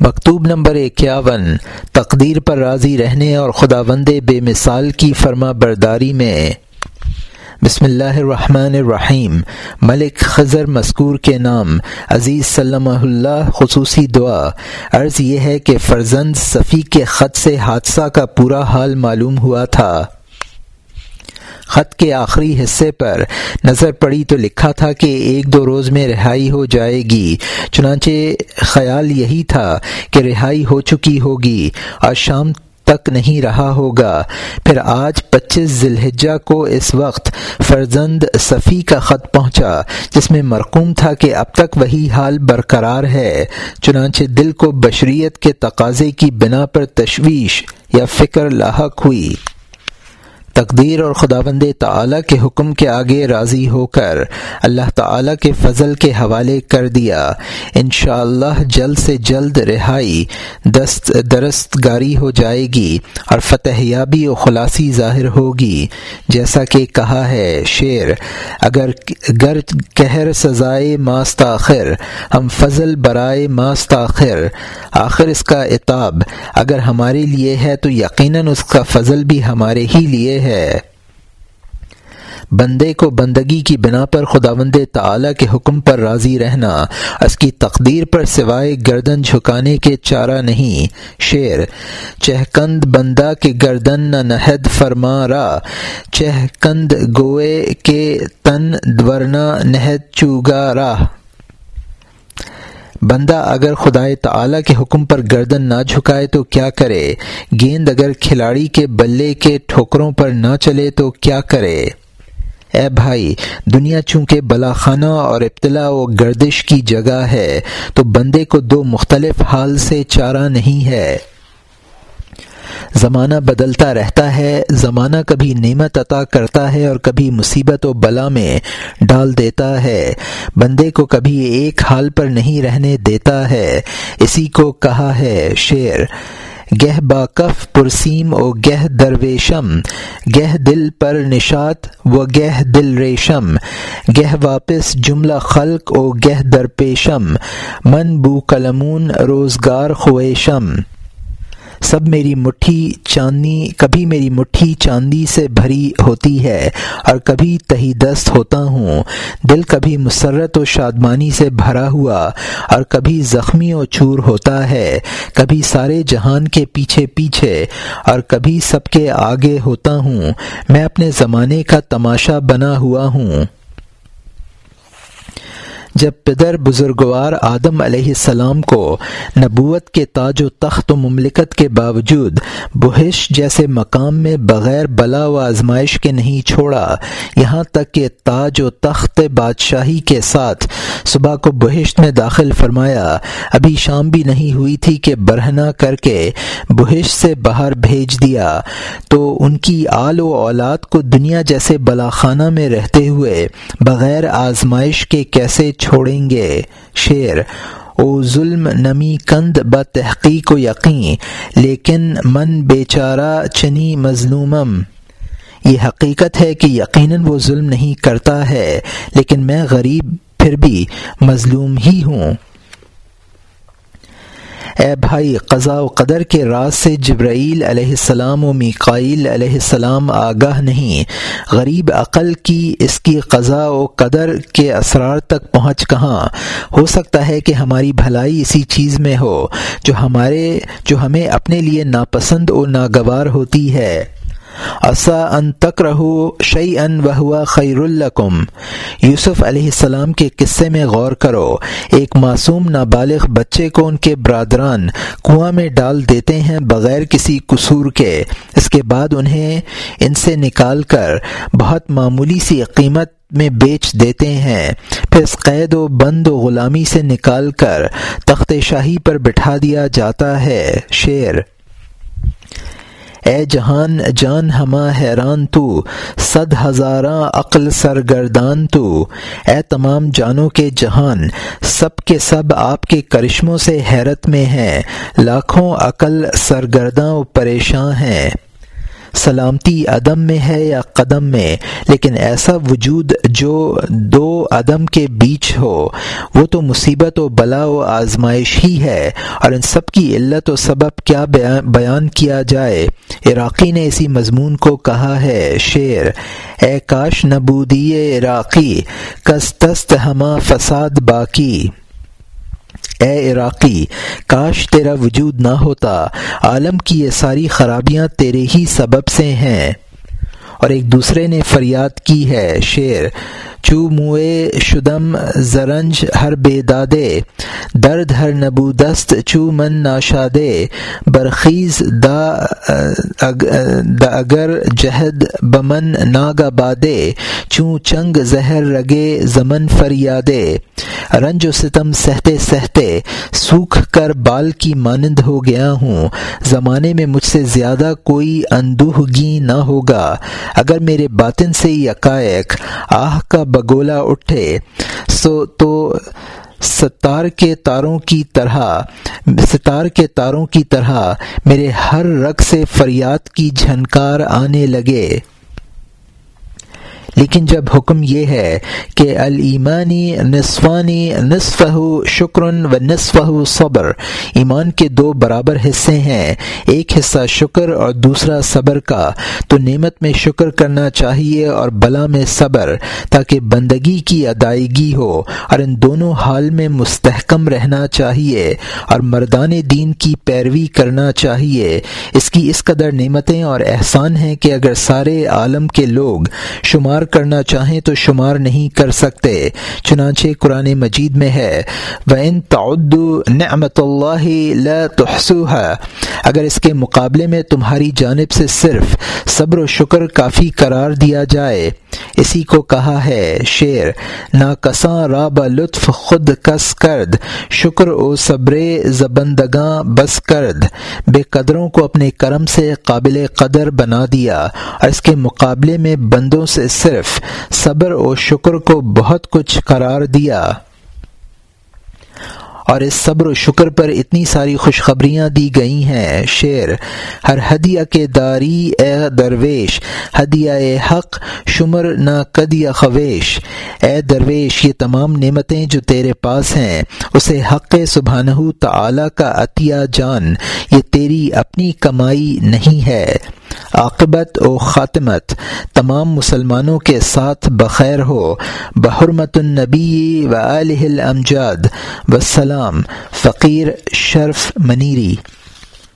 مکتوب نمبر اکیاون، تقدیر پر راضی رہنے اور خدا وند بے مثال کی فرما برداری میں۔ بسم اللہ الرحمن الرحیم، ملک خضر مذکور کے نام، عزیز سلم اللہ، خصوصی دعا۔ عرض یہ ہے کہ فرزند صفی کے خط سے حادثہ کا پورا حال معلوم ہوا تھا۔ خط کے آخری حصے پر نظر پڑی تو لکھا تھا کہ ایک دو روز میں رہائی ہو جائے گی۔ چنانچہ خیال یہی تھا کہ رہائی ہو چکی ہوگی۔ اور شام تک نہیں رہا ہوگا۔ پھر آج پچیس ذی کو اس وقت فرزند صفی کا خط پہنچا، جس میں مرقوم تھا کہ اب تک وہی حال برقرار ہے۔ چنانچہ دل کو بشریت کے تقاضے کی بنا پر تشویش یا فکر لاحق ہوئی۔ تقدیر اور خداوند تعالی کے حکم کے آگے راضی ہو کر اللہ تعالی کے فضل کے حوالے کر دیا۔ انشاءاللہ اللہ جلد سے جلد رہائی دست درست گاری ہو جائے گی اور فتح یابی و خلاصی ظاہر ہوگی۔ جیسا کہ کہا ہے شعر، اگر گر کہر سزائے ماستاخر، ہم فضل برائے ماستاخر۔ آخر اس کا اتاب اگر ہمارے لیے ہے تو یقیناً اس کا فضل بھی ہمارے ہی لیے ہے۔ بندے کو بندگی کی بنا پر خدا بند تعلیٰ کے حکم پر راضی رہنا، اس کی تقدیر پر سوائے گردن جھکانے کے چارہ نہیں۔ شعر، چہکند بندہ کے گردن نہ نہد فرما را، چہکند گوئے کے تن دورنا نہد چوگا راہ بندہ اگر خدائے تعالی کے حکم پر گردن نہ جھکائے تو کیا کرے؟ گیند اگر کھلاڑی کے بلے کے ٹھوکروں پر نہ چلے تو کیا کرے؟ اے بھائی، دنیا چونکہ بلاخانہ اور ابتلا و گردش کی جگہ ہے، تو بندے کو دو مختلف حال سے چارہ نہیں ہے۔ زمانہ بدلتا رہتا ہے، زمانہ کبھی نعمت عطا کرتا ہے اور کبھی مصیبت و بلا میں ڈال دیتا ہے۔ بندے کو کبھی ایک حال پر نہیں رہنے دیتا ہے۔ اسی کو کہا ہے شعر، گہ با کف پرسیم او گہ درویشم، گہ دل پر نشات و گہ دل ریشم، گہ واپس جملہ خلق او گہ درپیشم، من بو کلمون روزگار خویشم۔ سب میری مٹھی چاندنی، کبھی میری مٹھی چاندی سے بھری ہوتی ہے اور کبھی تہی دست ہوتا ہوں۔ دل کبھی مسرت و شادمانی سے بھرا ہوا اور کبھی زخمی و چور ہوتا ہے۔ کبھی سارے جہان کے پیچھے پیچھے اور کبھی سب کے آگے ہوتا ہوں۔ میں اپنے زمانے کا تماشا بنا ہوا ہوں۔ جب پدر بزرگوار آدم علیہ السلام کو نبوت کے تاج و تخت و مملکت کے باوجود بہش جیسے مقام میں بغیر بلا و آزمائش کے نہیں چھوڑا، یہاں تک کہ تاج و تخت بادشاہی کے ساتھ صبح کو بہشت میں داخل فرمایا، ابھی شام بھی نہیں ہوئی تھی کہ برہنا کر کے بہشت سے باہر بھیج دیا۔ تو ان کی آل و اولاد کو دنیا جیسے بلاخانہ میں رہتے ہوئے بغیر آزمائش کے کیسے چھوڑیں گے۔ شعر، او ظلم نمی کند ب تحقیق و یقین، لیکن من بیچارہ چنی مظلومم. یہ حقیقت ہے کہ یقیناً وہ ظلم نہیں کرتا ہے، لیکن میں غریب پھر بھی مظلوم ہی ہوں۔ اے بھائی، قضاء و قدر کے راز سے جبرائیل علیہ السلام و میقائیل علیہ السلام آگاہ نہیں۔ غریب عقل کی اس کی قضاء و قدر کے اسرار تک پہنچ کہاں؟ ہو سکتا ہے کہ ہماری بھلائی اسی چیز میں ہو جو ہمارے، جو ہمیں اپنے لیے ناپسند و ناگوار ہوتی ہے۔ اسا ان تک رہو شعی ان وہ خیر القم یوسف علیہ السلام کے قصے میں غور کرو، ایک معصوم نابالغ بچے کو ان کے برادران کنواں میں ڈال دیتے ہیں بغیر کسی قصور کے۔ اس کے بعد انہیں ان سے نکال کر بہت معمولی سی قیمت میں بیچ دیتے ہیں۔ پھر اس قید و بند و غلامی سے نکال کر تخت شاہی پر بٹھا دیا جاتا ہے۔ شعر اے جہان، جان ہما حیران تو، صد ہزاراں عقل سرگردان تو۔ اے تمام جانوں کے جہان، سب کے سب آپ کے کرشموں سے حیرت میں ہیں، لاکھوں عقل سرگرداں و پریشاں ہیں۔ سلامتی عدم میں ہے یا قدم میں، لیکن ایسا وجود جو دو عدم کے بیچ ہو، وہ تو مصیبت و بلا و آزمائش ہی ہے۔ اور ان سب کی علت و سبب کیا بیان کیا جائے؟ عراقی نے اسی مضمون کو کہا ہے، شعر، اے کاش نبودی عراقی، کس تست ہما فساد باقی؟ اے عراقی، کاش تیرا وجود نہ ہوتا۔ عالم کی یہ ساری خرابیاں تیرے ہی سبب سے ہیں۔ اور ایک دوسرے نے فریاد کی ہے، شعر، چو موئے شدم زرنج ہر بے دادے، درد ہر نبو دست چو من ناشادے، برخیز دا دا اگر جہد بمن ناگا بادے، چوں چنگ زہر رگے زمن فریادے۔ رنج و ستم سہتے سہتے سوکھ کر بال کی مانند ہو گیا ہوں۔ زمانے میں مجھ سے زیادہ کوئی اندوہگی نہ ہوگا۔ اگر میرے باطن سے یکائق آہ کا بگولا اٹھے، سو تو ستار کے تاروں کی طرح، ستار کے تاروں کی طرح میرے ہر رگ سے فریاد کی جھنکار آنے لگے۔ لیکن جب حکم یہ ہے کہ الایمانی نصفانی نصف شکر و نصف صبر، ایمان کے دو برابر حصے ہیں، ایک حصہ شکر اور دوسرا صبر کا، تو نعمت میں شکر کرنا چاہیے اور بلا میں صبر، تاکہ بندگی کی ادائیگی ہو، اور ان دونوں حال میں مستحکم رہنا چاہیے اور مردان دین کی پیروی کرنا چاہیے۔ اس کی اس قدر نعمتیں اور احسان ہیں کہ اگر سارے عالم کے لوگ شمار کرنا چاہیں تو شمار نہیں کر سکتے، چنانچہ قرآن مجید میں ہے وہ ان نعمت اللہ اگر اس کے مقابلے میں تمہاری جانب سے صرف صبر و شکر کافی قرار دیا جائے اسی کو کہا ہے شعر نا کساں راب لطف خود کس کرد، شکر او صبر زبندگاں بس کرد۔ بے قدروں کو اپنے کرم سے قابل قدر بنا دیا۔ اور اس کے مقابلے میں بندوں سے صرف صبر و شکر کو بہت کچھ قرار دیا۔ اور اس صبر و شکر پر اتنی ساری خوشخبریاں دی گئی ہیں۔ شعر، ہر ہدیہ کے داری اے درویش، ہدیہ اے حق شمر نہ کدیا خویش۔ اے درویش، یہ تمام نعمتیں جو تیرے پاس ہیں، اسے حق سبحانہ تعالی کا عطیہ جان، یہ تیری اپنی کمائی نہیں ہے۔ عاقبت و خاتمت تمام مسلمانوں کے ساتھ بخیر ہو۔ بحرمت النبی و الامجاد۔ وسلام فقیر شرف منیری۔